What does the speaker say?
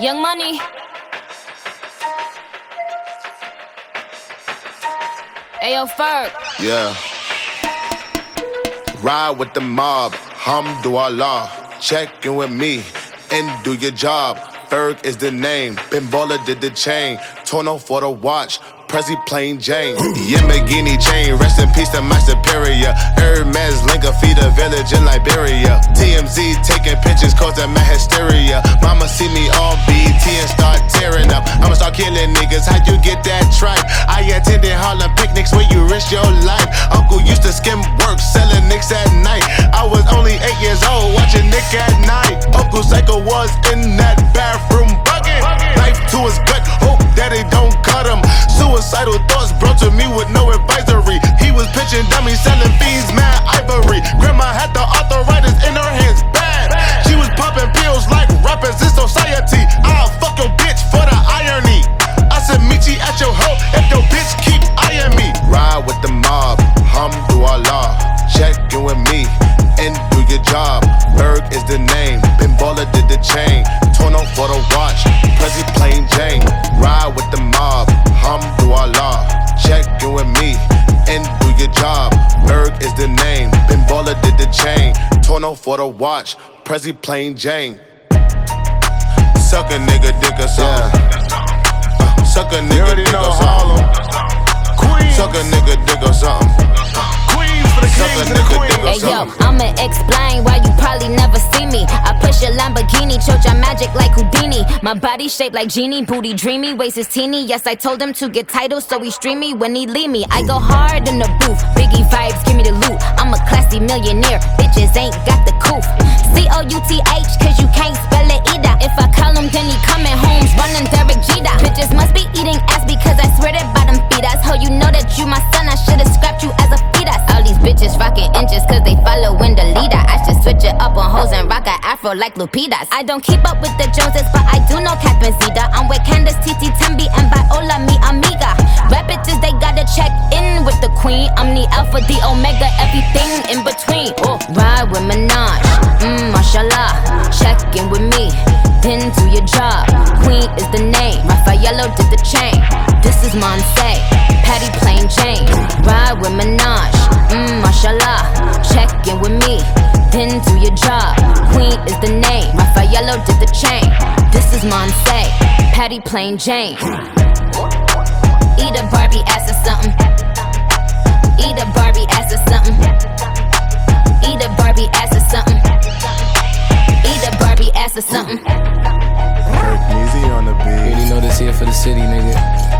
Young Money. Ayo, Ferg. Yeah. Ride with the mob, hamdulillah. Check in with me and do your job. Ferg is the name. Ben Baller did the chain. Tourneau for the watch. Prezi plain Jane. Yamagini chain, rest in peace to my superior. Hermes Linka feed a village in Liberia. TMZ taking pictures causing my hysteria. Mama see me on And start tearing up. I'ma start killing niggas. How you get that tripe? I attended Harlem picnics where you risk your life. Uncle used to skim work, selling nicks at night. I was only eight years old, watching Nick at night. Uncle Psycho was in that bathroom bucket. Knife to his gut, hope that it don't cut him. Suicidal thoughts brought to me with no advisory. He was pitching dummies, selling fiends, mad ivory. Grandma had the arthritis in chain. Torn for the watch, Prezi plain Jane. Suck a nigga dick or something. Uh, Suck a nigga dick or something. Suck a nigga dick or something. Suck a nigga dick or Hey yo. I'ma explain why you probably never see me. I push a Lamborghini, choke your magic like Houdini. My body shaped like genie, booty dreamy, waist is teeny. Yes, I told him to get titles, so he stream me when he leave me. I go hard in the booth, Biggie vibes, you my son, I should've scrapped you as a fetus. All these bitches rocking inches cause they following the leader. I should switch it up on hoes and rock a afro like Lupitas. I don't keep up with the Joneses, but I do know Catherine Zeta. I'm with Candace, Titi, Tembi, and Viola, mi amiga. Rap bitches, they gotta check in with the queen. I'm the alpha, the omega, everything in between. Oh, ride with Minaj, mmm, mashallah. Check in with me, then do your job. Queen is the name, Rafaello did the chain. This is Monse, Patty Plain Jane. Ride with Minaj, mmm, mashallah. Check in with me, then do your job. Queen is the name, Rafaello did the chain. This is Monse, Patty Plain Jane. Eat a Barbie ass or something. Eat a Barbie ass or something. Eat a Barbie ass or something. Eat a Barbie ass or something. Easy on the You beat. already know this here for the city, nigga.